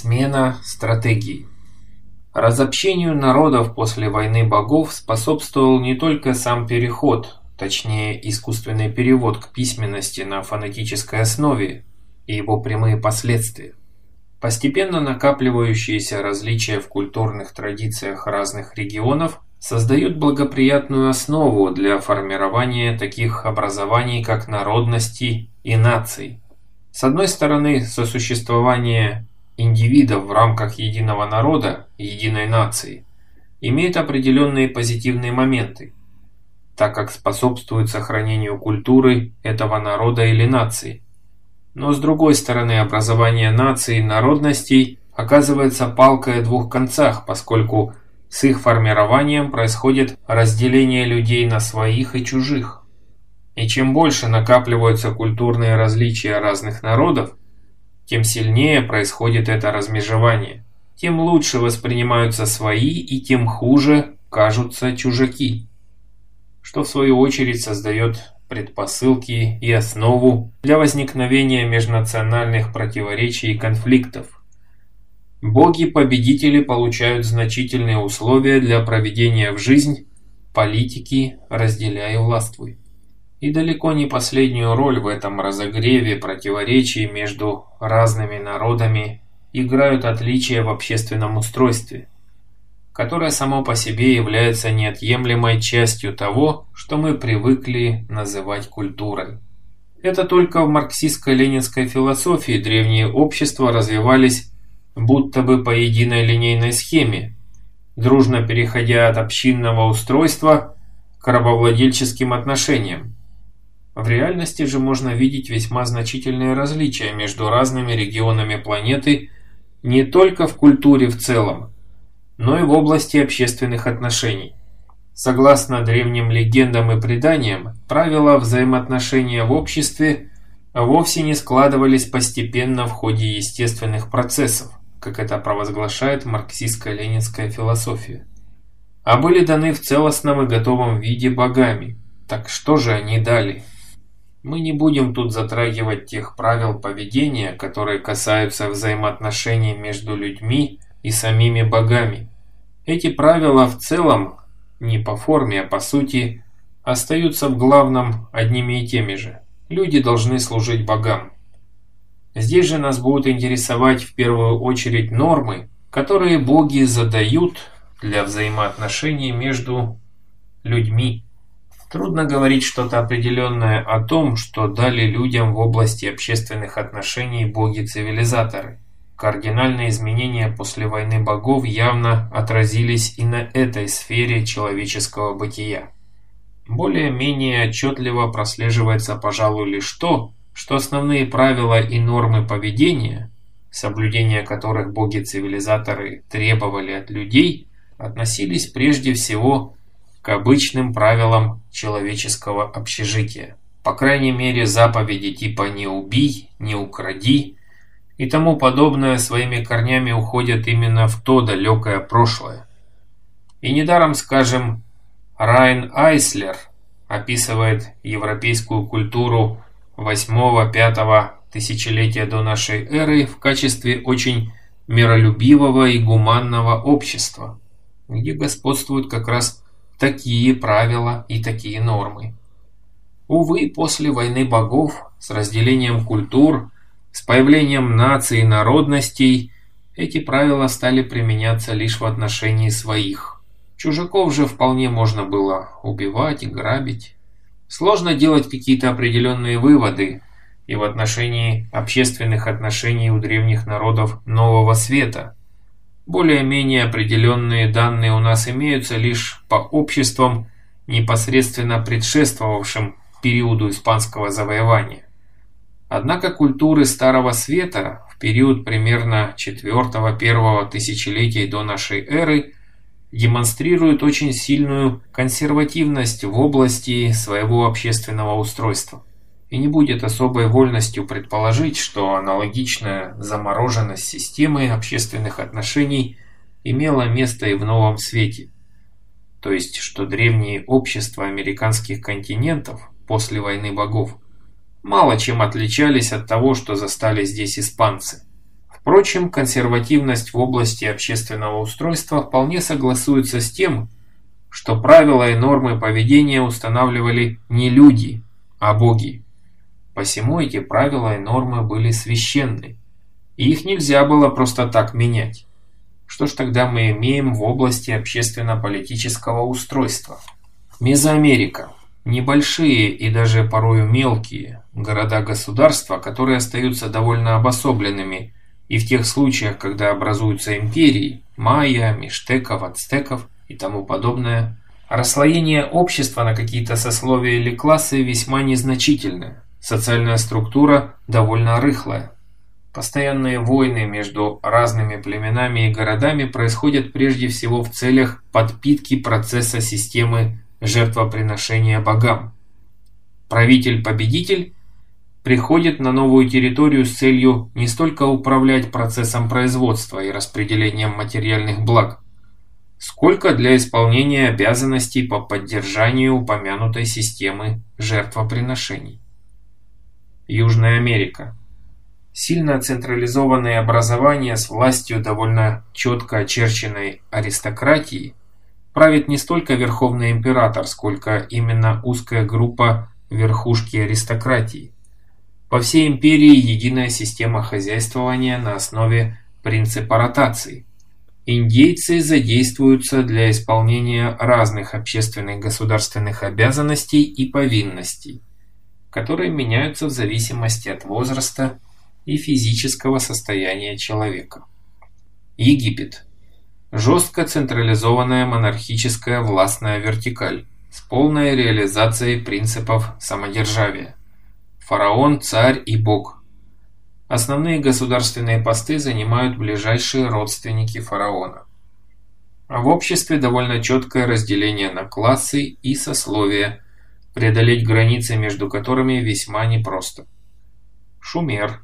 Смена стратегии. Разобщению народов после войны богов способствовал не только сам переход, точнее искусственный перевод к письменности на фонетической основе и его прямые последствия. Постепенно накапливающиеся различия в культурных традициях разных регионов создают благоприятную основу для формирования таких образований, как народности и наций. С одной стороны, сосуществование индивидов в рамках единого народа, единой нации, имеет определенные позитивные моменты, так как способствует сохранению культуры этого народа или нации. Но с другой стороны, образование наций и народностей оказывается палкой о двух концах, поскольку с их формированием происходит разделение людей на своих и чужих. И чем больше накапливаются культурные различия разных народов, тем сильнее происходит это размежевание, тем лучше воспринимаются свои и тем хуже кажутся чужаки, что в свою очередь создает предпосылки и основу для возникновения межнациональных противоречий и конфликтов. Боги-победители получают значительные условия для проведения в жизнь политики «разделяй и властвуй». И далеко не последнюю роль в этом разогреве противоречий между разными народами играют отличия в общественном устройстве, которое само по себе является неотъемлемой частью того, что мы привыкли называть культурой. Это только в марксистско-ленинской философии древние общества развивались будто бы по единой линейной схеме, дружно переходя от общинного устройства к рабовладельческим отношениям. В реальности же можно видеть весьма значительные различия между разными регионами планеты не только в культуре в целом, но и в области общественных отношений. Согласно древним легендам и преданиям, правила взаимоотношения в обществе вовсе не складывались постепенно в ходе естественных процессов, как это провозглашает марксистско-ленинская философия, а были даны в целостном и готовом виде богами. Так что же они дали? Мы не будем тут затрагивать тех правил поведения, которые касаются взаимоотношений между людьми и самими богами. Эти правила в целом, не по форме, а по сути, остаются в главном одними и теми же. Люди должны служить богам. Здесь же нас будут интересовать в первую очередь нормы, которые боги задают для взаимоотношений между людьми. Трудно говорить что-то определенное о том, что дали людям в области общественных отношений боги-цивилизаторы. Кардинальные изменения после войны богов явно отразились и на этой сфере человеческого бытия. Более-менее отчетливо прослеживается, пожалуй, лишь то, что основные правила и нормы поведения, соблюдение которых боги-цивилизаторы требовали от людей, относились прежде всего к обычным правилам человеческого общежития. По крайней мере, заповеди типа «не убий», «не укради» и тому подобное своими корнями уходят именно в то далекое прошлое. И недаром, скажем, Райн Айслер описывает европейскую культуру 8-5 тысячелетия до нашей эры в качестве очень миролюбивого и гуманного общества, где господствуют как раз такие правила и такие нормы. Увы, после войны богов, с разделением культур, с появлением наций и народностей, эти правила стали применяться лишь в отношении своих. Чужаков же вполне можно было убивать и грабить. Сложно делать какие-то определенные выводы и в отношении общественных отношений у древних народов Нового Света – более-менее определенные данные у нас имеются лишь по обществам, непосредственно предшествовавшим периоду испанского завоевания. Однако культуры Старого Света в период примерно 4-1 тысячелетий до нашей эры демонстрируют очень сильную консервативность в области своего общественного устройства и не будет особой вольностью предположить, что аналогичная замороженность системы общественных отношений имела место и в новом свете. То есть, что древние общества американских континентов после войны богов мало чем отличались от того, что застали здесь испанцы. Впрочем, консервативность в области общественного устройства вполне согласуется с тем, что правила и нормы поведения устанавливали не люди, а боги. Посему эти правила и нормы были священны, и их нельзя было просто так менять. Что ж тогда мы имеем в области общественно-политического устройства? Мезоамерика. Небольшие и даже порою мелкие города-государства, которые остаются довольно обособленными и в тех случаях, когда образуются империи, майя, миштеков, ацтеков и тому подобное, расслоение общества на какие-то сословия или классы весьма незначительное, социальная структура довольно рыхлая. Постоянные войны между разными племенами и городами происходят прежде всего в целях подпитки процесса системы жертвоприношения богам. Правитель-победитель приходит на новую территорию с целью не столько управлять процессом производства и распределением материальных благ, сколько для исполнения обязанностей по поддержанию упомянутой системы жертвоприношений. Южная Америка Сильно централизованные образования с властью довольно четко очерченной аристократии правит не столько верховный император, сколько именно узкая группа верхушки аристократии. По всей империи единая система хозяйствования на основе принципа ротации. Индейцы задействуются для исполнения разных общественных государственных обязанностей и повинностей, которые меняются в зависимости от возраста и физического состояния человека. Египет. Жестко централизованная монархическая властная вертикаль с полной реализацией принципов самодержавия. Фараон, царь и бог. Основные государственные посты занимают ближайшие родственники фараона. А в обществе довольно четкое разделение на классы и сословия, преодолеть границы между которыми весьма непросто. Шумер.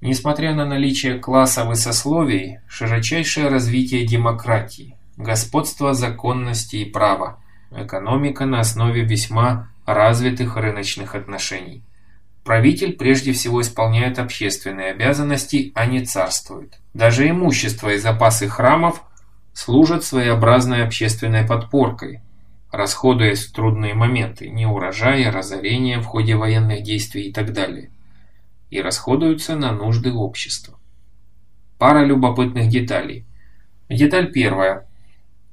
Несмотря на наличие классов и сословий, широчайшее развитие демократии, господство законности и права, экономика на основе весьма развитых рыночных отношений. Правитель прежде всего исполняет общественные обязанности, а не царствует. Даже имущество и запасы храмов служат своеобразной общественной подпоркой, расходуясь в трудные моменты, неурожая, разорения в ходе военных действий и так далее и расходуются на нужды общества. Пара любопытных деталей. Деталь первая.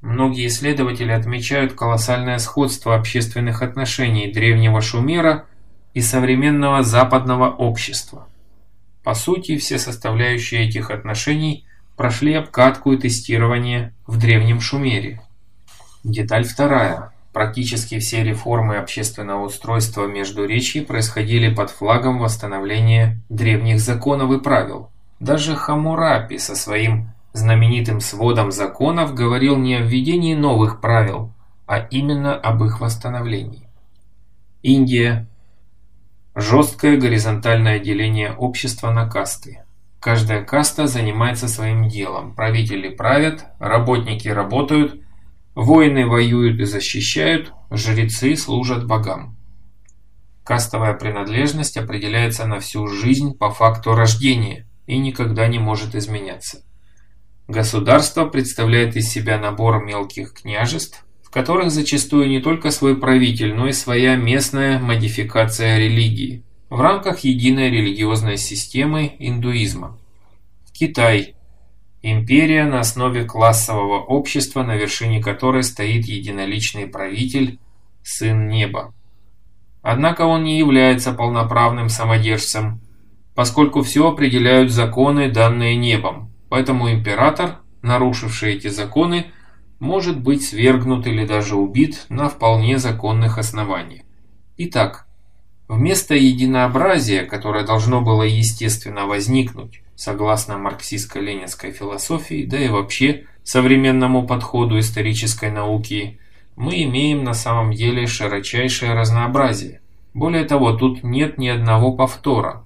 Многие исследователи отмечают колоссальное сходство общественных отношений древнего Шумера и современного западного общества. По сути, все составляющие этих отношений прошли обкатку и тестирование в древнем Шумере. Деталь вторая. Практически все реформы общественного устройства Междуречья происходили под флагом восстановления древних законов и правил. Даже Хамурапи со своим знаменитым сводом законов говорил не о введении новых правил, а именно об их восстановлении. Индия. Жесткое горизонтальное деление общества на касты. Каждая каста занимается своим делом. Правители правят, работники работают, Воины воюют и защищают, жрецы служат богам. Кастовая принадлежность определяется на всю жизнь по факту рождения и никогда не может изменяться. Государство представляет из себя набор мелких княжеств, в которых зачастую не только свой правитель, но и своя местная модификация религии в рамках единой религиозной системы индуизма. Китай Империя на основе классового общества, на вершине которой стоит единоличный правитель, сын неба. Однако он не является полноправным самодержцем, поскольку все определяют законы, данные небом, поэтому император, нарушивший эти законы, может быть свергнут или даже убит на вполне законных основаниях. Итак, вместо единообразия, которое должно было естественно возникнуть, согласно марксистско-ленинской философии, да и вообще современному подходу исторической науки, мы имеем на самом деле широчайшее разнообразие. Более того, тут нет ни одного повтора.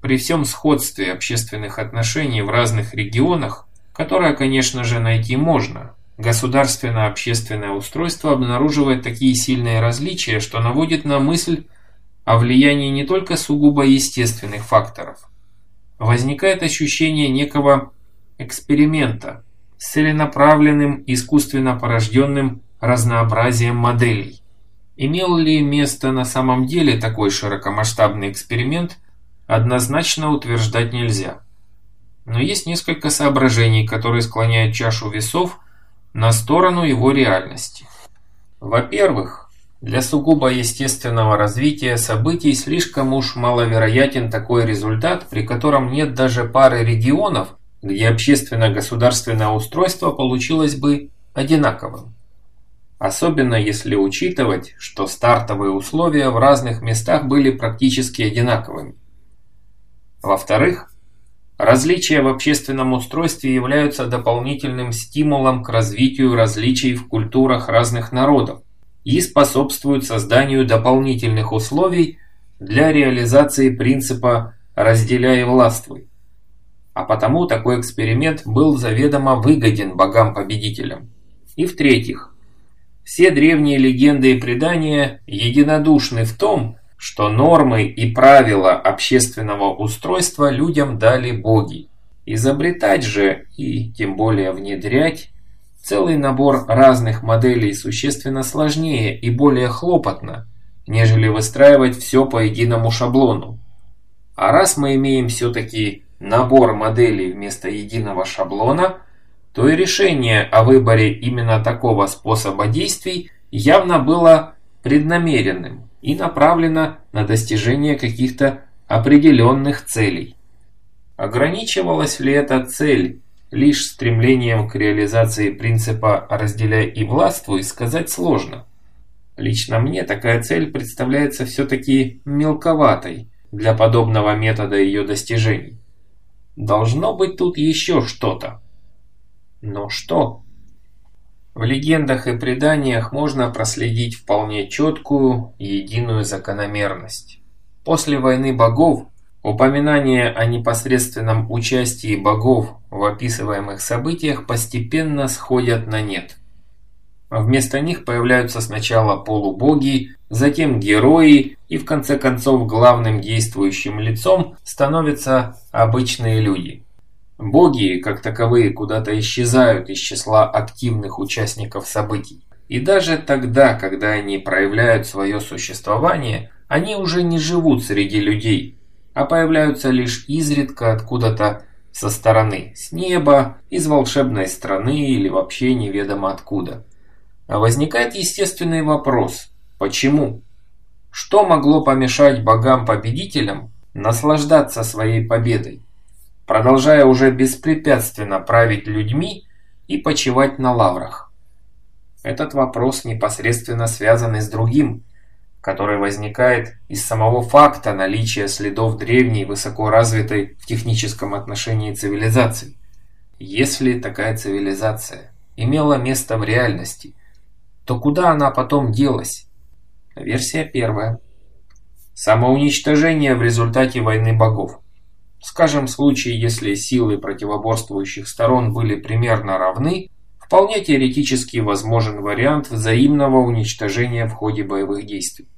При всем сходстве общественных отношений в разных регионах, которое, конечно же, найти можно, государственно-общественное устройство обнаруживает такие сильные различия, что наводит на мысль о влиянии не только сугубо естественных факторов – возникает ощущение некого эксперимента с целенаправленным искусственно порожденным разнообразием моделей. Имел ли место на самом деле такой широкомасштабный эксперимент, однозначно утверждать нельзя. Но есть несколько соображений, которые склоняют чашу весов на сторону его реальности. Во-первых, для сугубо естественного развития событий слишком уж маловероятен такой результат, при котором нет даже пары регионов, где общественно-государственное устройство получилось бы одинаковым. Особенно если учитывать, что стартовые условия в разных местах были практически одинаковыми. Во-вторых, различия в общественном устройстве являются дополнительным стимулом к развитию различий в культурах разных народов и способствуют созданию дополнительных условий для реализации принципа «разделяй и властвуй». А потому такой эксперимент был заведомо выгоден богам-победителям. И в-третьих, все древние легенды и предания единодушны в том, что нормы и правила общественного устройства людям дали боги. Изобретать же, и тем более внедрять, целый набор разных моделей существенно сложнее и более хлопотно, нежели выстраивать все по единому шаблону. А раз мы имеем все-таки набор моделей вместо единого шаблона, то и решение о выборе именно такого способа действий явно было преднамеренным и направлена на достижение каких-то определенных целей. Ограничивалась ли эта цель лишь стремлением к реализации принципа «разделяй и властвуй» сказать сложно. Лично мне такая цель представляется все-таки мелковатой для подобного метода ее достижений. Должно быть тут еще что-то. Но что? В легендах и преданиях можно проследить вполне четкую единую закономерность. После войны богов упоминания о непосредственном участии богов в описываемых событиях постепенно сходят на нет. Вместо них появляются сначала полубоги, затем герои и в конце концов главным действующим лицом становятся обычные люди. Боги, как таковые, куда-то исчезают из числа активных участников событий. И даже тогда, когда они проявляют свое существование, они уже не живут среди людей, а появляются лишь изредка откуда-то со стороны, с неба, из волшебной страны или вообще неведомо откуда. А возникает естественный вопрос – почему? Что могло помешать богам-победителям наслаждаться своей победой? продолжая уже беспрепятственно править людьми и почивать на лаврах. Этот вопрос непосредственно связан и с другим, который возникает из самого факта наличия следов древней, высоко развитой в техническом отношении цивилизации. Если такая цивилизация имела место в реальности, то куда она потом делась? Версия первая. Самоуничтожение в результате войны богов. Скажем, в случае, если силы противоборствующих сторон были примерно равны, вполне теоретически возможен вариант взаимного уничтожения в ходе боевых действий.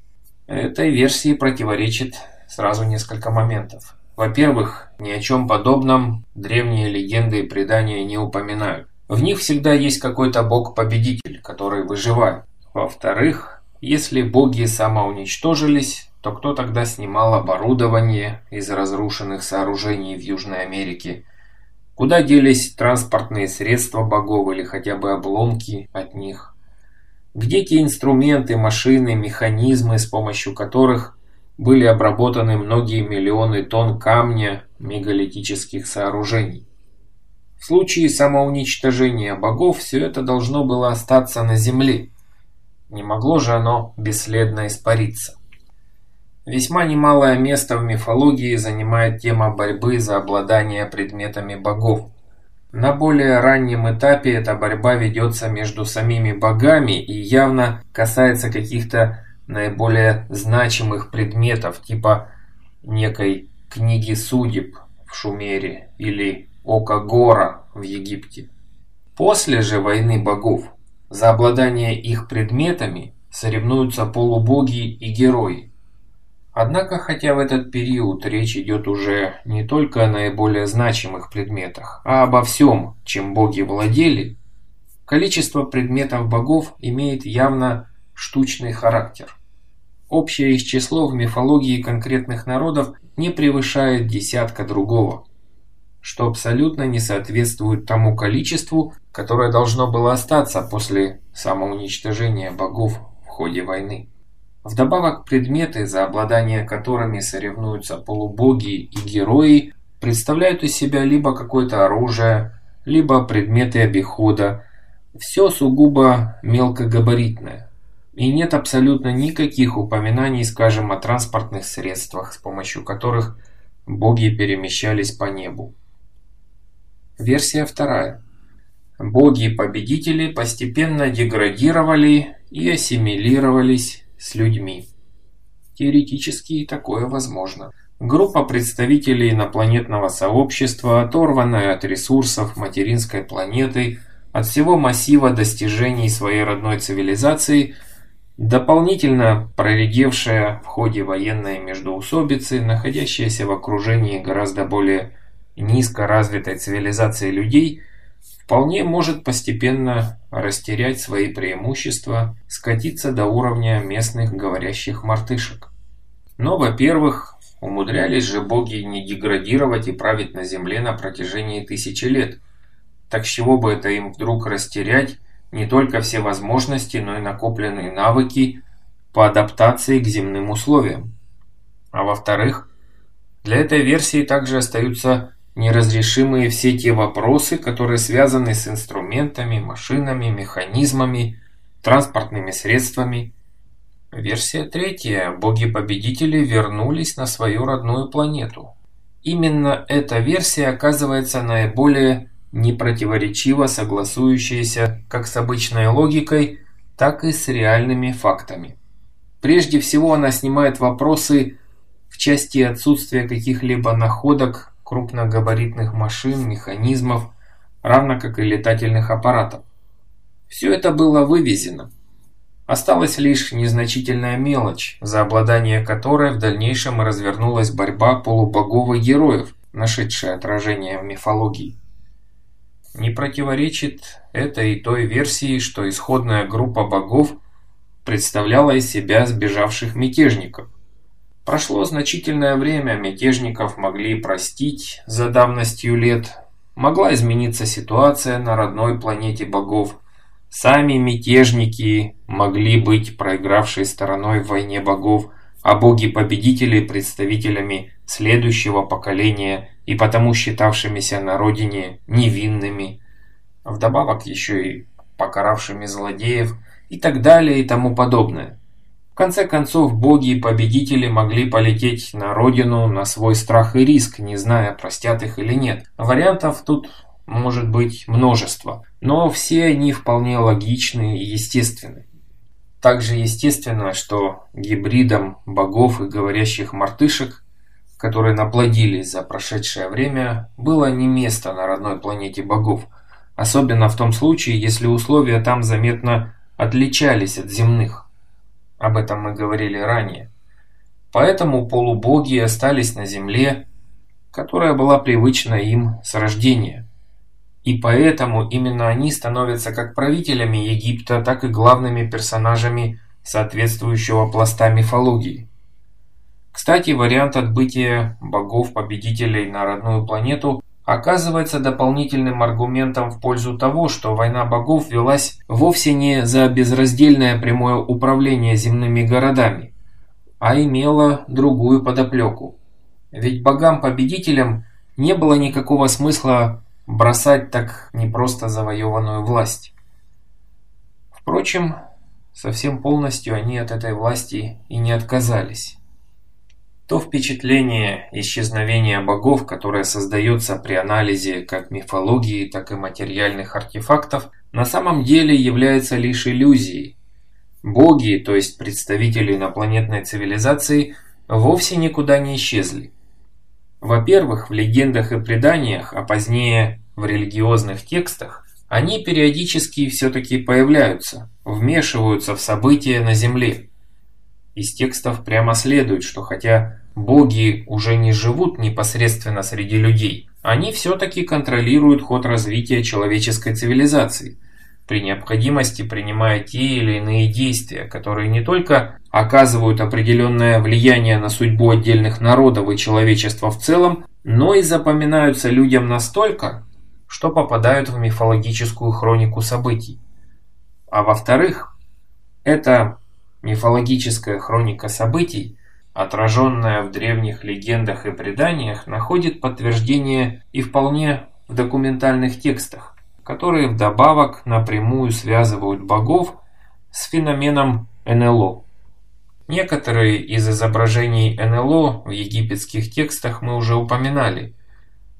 Этой версии противоречит сразу несколько моментов. Во-первых, ни о чем подобном древние легенды и предания не упоминают. В них всегда есть какой-то бог-победитель, который выживает. Во-вторых, если боги самоуничтожились, то кто тогда снимал оборудование из разрушенных сооружений в Южной Америке? Куда делись транспортные средства богов или хотя бы обломки от них? Где те инструменты, машины, механизмы, с помощью которых были обработаны многие миллионы тонн камня мегалитических сооружений? В случае самоуничтожения богов все это должно было остаться на земле. Не могло же оно бесследно испариться. Весьма немалое место в мифологии занимает тема борьбы за обладание предметами богов. На более раннем этапе эта борьба ведется между самими богами и явно касается каких-то наиболее значимых предметов, типа некой книги судеб в Шумере или Ока Гора в Египте. После же войны богов за обладание их предметами соревнуются полубоги и герои. Однако, хотя в этот период речь идет уже не только о наиболее значимых предметах, а обо всем, чем боги владели, количество предметов богов имеет явно штучный характер. Общее их число в мифологии конкретных народов не превышает десятка другого, что абсолютно не соответствует тому количеству, которое должно было остаться после самоуничтожения богов в ходе войны. Вдобавок предметы, за обладание которыми соревнуются полубоги и герои, представляют из себя либо какое-то оружие, либо предметы обихода, все сугубо мелкогабаритное. И нет абсолютно никаких упоминаний, скажем, о транспортных средствах, с помощью которых боги перемещались по небу. Версия вторая. Боги-победители постепенно деградировали и ассимилировались с людьми. Теоретически такое возможно. Группа представителей инопланетного сообщества, оторванная от ресурсов материнской планеты, от всего массива достижений своей родной цивилизации, дополнительно проредевшая в ходе военной междоусобицы, находящаяся в окружении гораздо более низко развитой цивилизации людей – вполне может постепенно растерять свои преимущества, скатиться до уровня местных говорящих мартышек. Но, во-первых, умудрялись же боги не деградировать и править на земле на протяжении тысячи лет. Так с чего бы это им вдруг растерять не только все возможности, но и накопленные навыки по адаптации к земным условиям? А во-вторых, для этой версии также остаются неразрешимые все те вопросы, которые связаны с инструментами, машинами, механизмами, транспортными средствами. Версия третья. Боги-победители вернулись на свою родную планету. Именно эта версия оказывается наиболее непротиворечиво согласующаяся как с обычной логикой, так и с реальными фактами. Прежде всего она снимает вопросы в части отсутствия каких-либо находок крупногабаритных машин, механизмов, равно как и летательных аппаратов. Все это было вывезено. Осталась лишь незначительная мелочь, за обладание которой в дальнейшем развернулась борьба полубогов и героев, нашедшая отражение в мифологии. Не противоречит это и той версии, что исходная группа богов представляла из себя сбежавших мятежников. Прошло значительное время, мятежников могли простить за давностью лет, могла измениться ситуация на родной планете богов. Сами мятежники могли быть проигравшей стороной в войне богов, а боги-победители представителями следующего поколения и потому считавшимися на родине невинными, вдобавок еще и покаравшими злодеев и так далее и тому подобное. В конце концов, боги и победители могли полететь на родину на свой страх и риск, не зная, простят их или нет. Вариантов тут может быть множество, но все они вполне логичны и естественны. Также естественно, что гибридам богов и говорящих мартышек, которые наплодились за прошедшее время, было не место на родной планете богов, особенно в том случае, если условия там заметно отличались от земных. Об этом мы говорили ранее. Поэтому полубоги остались на земле, которая была привычна им с рождения. И поэтому именно они становятся как правителями Египта, так и главными персонажами соответствующего пласта мифологии. Кстати, вариант отбытия богов-победителей на родную планету оказывается дополнительным аргументом в пользу того, что война богов велась вовсе не за безраздельное прямое управление земными городами, а имела другую подоплеку. Ведь богам-победителям не было никакого смысла бросать так непросто завоеванную власть. Впрочем, совсем полностью они от этой власти и не отказались то впечатление исчезновения богов, которое создается при анализе как мифологии, так и материальных артефактов, на самом деле является лишь иллюзией. Боги, то есть представители инопланетной цивилизации, вовсе никуда не исчезли. Во-первых, в легендах и преданиях, а позднее в религиозных текстах, они периодически все-таки появляются, вмешиваются в события на Земле. Из текстов прямо следует, что хотя боги уже не живут непосредственно среди людей, они все-таки контролируют ход развития человеческой цивилизации, при необходимости принимая те или иные действия, которые не только оказывают определенное влияние на судьбу отдельных народов и человечества в целом, но и запоминаются людям настолько, что попадают в мифологическую хронику событий. А во-вторых, эта мифологическая хроника событий, отраженная в древних легендах и преданиях, находит подтверждение и вполне в документальных текстах, которые вдобавок напрямую связывают богов с феноменом НЛО. Некоторые из изображений НЛО в египетских текстах мы уже упоминали,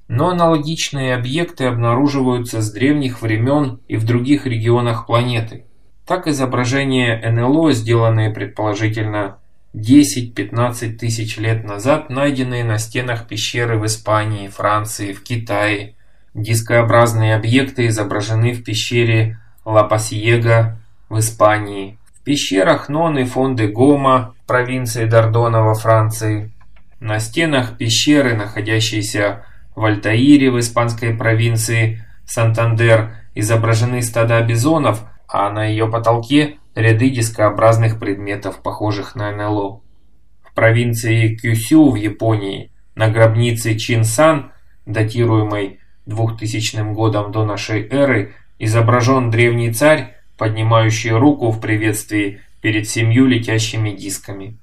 но аналогичные объекты обнаруживаются с древних времен и в других регионах планеты. Так изображения НЛО, сделанные предположительно 10-15 тысяч лет назад, найденные на стенах пещеры в Испании, Франции, в Китае. Дискообразные объекты изображены в пещере Ла-Пасьего в Испании, пещерах Нон и Фонде Гома провинции Дордона во Франции, на стенах пещеры, находящиеся в Альтаире в испанской провинции Сантандер, изображены стада бизонов, а на ее потолке ряды дискообразных предметов, похожих на НЛО. В провинции Кюсю в Японии на гробнице Чинсан, датируемой 2000 годом до нашей эры, изображен древний царь поднимающий руку в приветствии перед семью летящими дисками.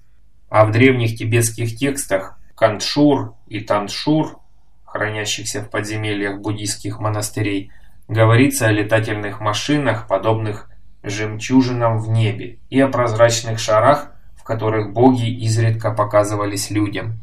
А в древних тибетских текстах Кантшур и Таншур, хранящихся в подземельях буддийских монастырей, говорится о летательных машинах, подобных жемчужинам в небе, и о прозрачных шарах, в которых боги изредка показывались людям.